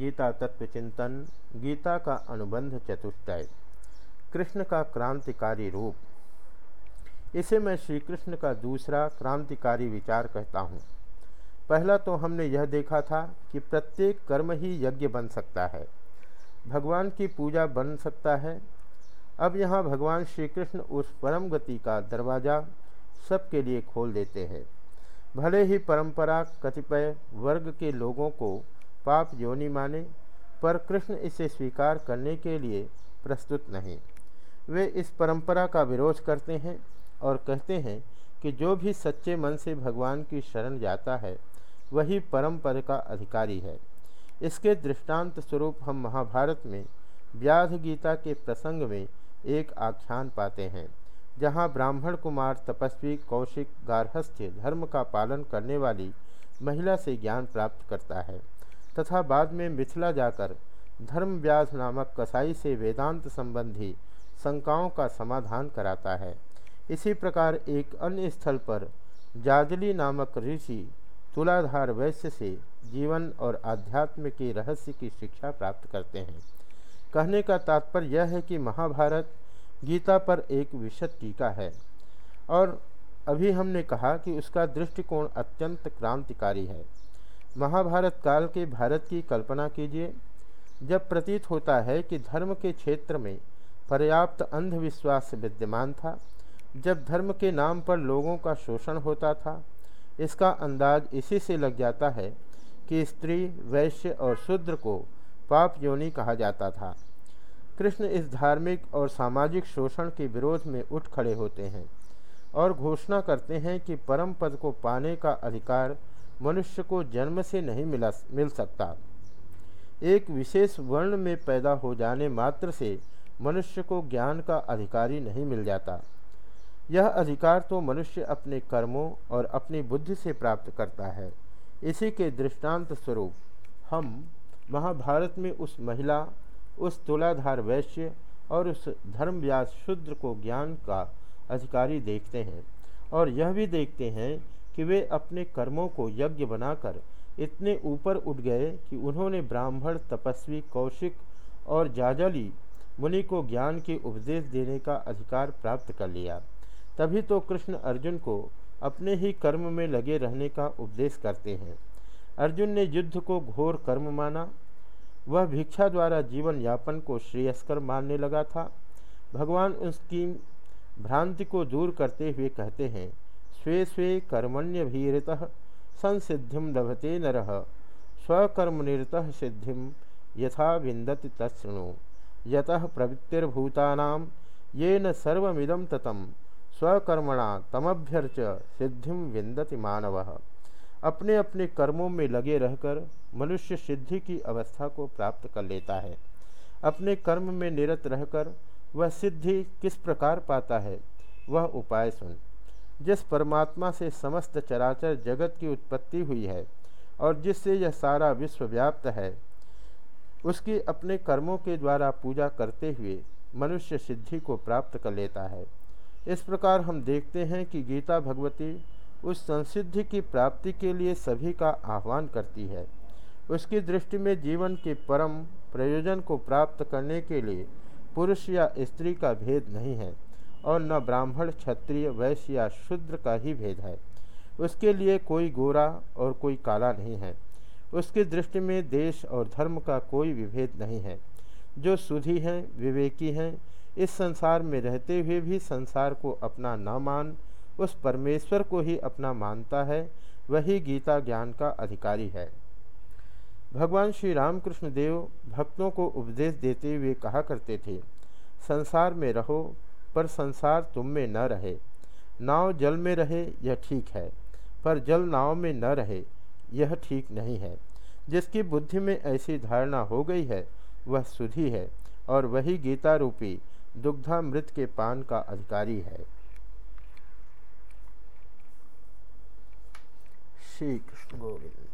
गीता तत्व चिंतन, गीता का अनुबंध चतुष्टय, कृष्ण का क्रांतिकारी रूप। इसे मैं श्री कृष्ण का दूसरा क्रांतिकारी विचार कहता हूँ। पहला तो हमने यह देखा था कि प्रत्येक कर्म ही यज्ञ बन सकता है। भगवान की पूजा बन सकता है। अब यहाँ भगवान श्री कृष्ण उस परम गति का दरवाज़ा सबके लिए खोल देते हैं। भले ही परंपरा, कतिपय वर्ग के लोगों को पाप योनि माने, पर कृष्ण इसे स्वीकार करने के लिए प्रस्तुत नहीं। वे इस परंपरा का विरोध करते हैं और कहते हैं कि जो भी सच्चे मन से भगवान की शरण जाता है, वही परम पद का अधिकारी है। इसके दृष्टांत स्वरूप हम महाभारत में व्याध गीता के प्रसंग में एक आख्यान पाते हैं, जहाँ ब्राह्मण कुमार तपस्वी कौशिक गार्हस्थ्य धर्म का पालन करने वाली महिला से ज्ञान प्राप्त करता है। तथा बाद में मिथिला जाकर धर्म व्यास नामक कसाई से वेदांत संबंधी शंकाओं का समाधान कराता है। इसी प्रकार एक अन्य स्थल पर जाजली नामक ऋषि तुलाधार वैश्य से जीवन और आध्यात्म के रहस्य की शिक्षा प्राप्त करते हैं। कहने का तात्पर्य यह है कि महाभारत गीता पर एक विशद टीका है और अभी हमने कहा कि उसका दृष्टिकोण अत्यंत क्रांतिकारी है। महाभारत काल के भारत की कल्पना कीजिए। जब प्रतीत होता है कि धर्म के क्षेत्र में पर्याप्त अंधविश्वास विद्यमान था, जब धर्म के नाम पर लोगों का शोषण होता था, इसका अंदाज इसी से लग जाता है कि स्त्री, वैश्य और शूद्र को पाप योनि कहा जाता था। कृष्ण इस धार्मिक और सामाजिक शोषण के विरोध में उठ खड़े होते हैं और घोषणा करते हैं कि परम पद को पाने का अधिकार मनुष्य को जन्म से नहीं मिला, मिल सकता। एक विशेष वर्ण में पैदा हो जाने मात्र से मनुष्य को ज्ञान का अधिकारी नहीं मिल जाता। यह अधिकार तो मनुष्य अपने कर्मों और अपनी बुद्धि से प्राप्त करता है। इसी के दृष्टांत स्वरूप, हम महाभारत में उस महिला, उस तुलाधार वैश्य और उस धर्मव्यास शूद्र को ज्ञान का अधिकारी देखते हैं और यह भी देखते हैं कि वे अपने कर्मों को यज्ञ बनाकर इतने ऊपर उठ गए कि उन्होंने ब्राह्मण, तपस्वी, कौशिक और जाजली मुनि को ज्ञान के उपदेश देने का अधिकार प्राप्त कर लिया। तभी तो कृष्ण अर्जुन को अपने ही कर्म में लगे रहने का उपदेश करते हैं। अर्जुन ने युद्ध को घोर कर्म माना। वह भिक्षा द्वारा जीवन यापन को श्रेयस्कर मानने लगा था। भगवान उसकी भ्रांति को दूर करते हुए कहते हैं स्वे स्वे कर्मण्यभीरत संसिधि लभते नर। स्वकर्मनिरत सिद्धि यथा विंदति तत्णु यतः प्रवृत्तिर्भूतानाम ये न सर्वमिदम ततम स्वकर्मणा तमभ्यर्च सिद्धि विंदति मानव। अपने अपने कर्मों में लगे रहकर मनुष्य सिद्धि की अवस्था को प्राप्त कर लेता है। अपने कर्म में निरत रहकर वह सिद्धि किस प्रकार पाता है, वह उपाय सुन। जिस परमात्मा से समस्त चराचर जगत की उत्पत्ति हुई है और जिससे यह सारा विश्व व्याप्त है, उसकी अपने कर्मों के द्वारा पूजा करते हुए मनुष्य सिद्धि को प्राप्त कर लेता है। इस प्रकार हम देखते हैं कि गीता भगवती उस संसिद्धि की प्राप्ति के लिए सभी का आह्वान करती है। उसकी दृष्टि में जीवन के परम प्रयोजन को प्राप्त करने के लिए पुरुष या स्त्री का भेद नहीं है। और न ब्राह्मण, क्षत्रिय, वैश्य या शूद्र का ही भेद है। उसके लिए कोई गोरा और कोई काला नहीं है। उसकी दृष्टि में देश और धर्म का कोई विभेद नहीं है। जो सुधी हैं, विवेकी हैं, इस संसार में रहते हुए भी संसार को अपना न मान, उस परमेश्वर को ही अपना मानता है, वही गीता ज्ञान का अधिकारी है। भगवान श्री रामकृष्ण देव भक्तों को उपदेश देते हुए कहा करते थे, संसार में रहो पर संसार तुम में न रहे। नाव जल में रहे, यह ठीक है, पर जल नाव में न रहे, यह ठीक नहीं है। जिसकी बुद्धि में ऐसी धारणा हो गई है, वह सुधी है, और वही गीता रूपी दुग्धामृत के पान का अधिकारी है। श्री कृष्ण गोविंद।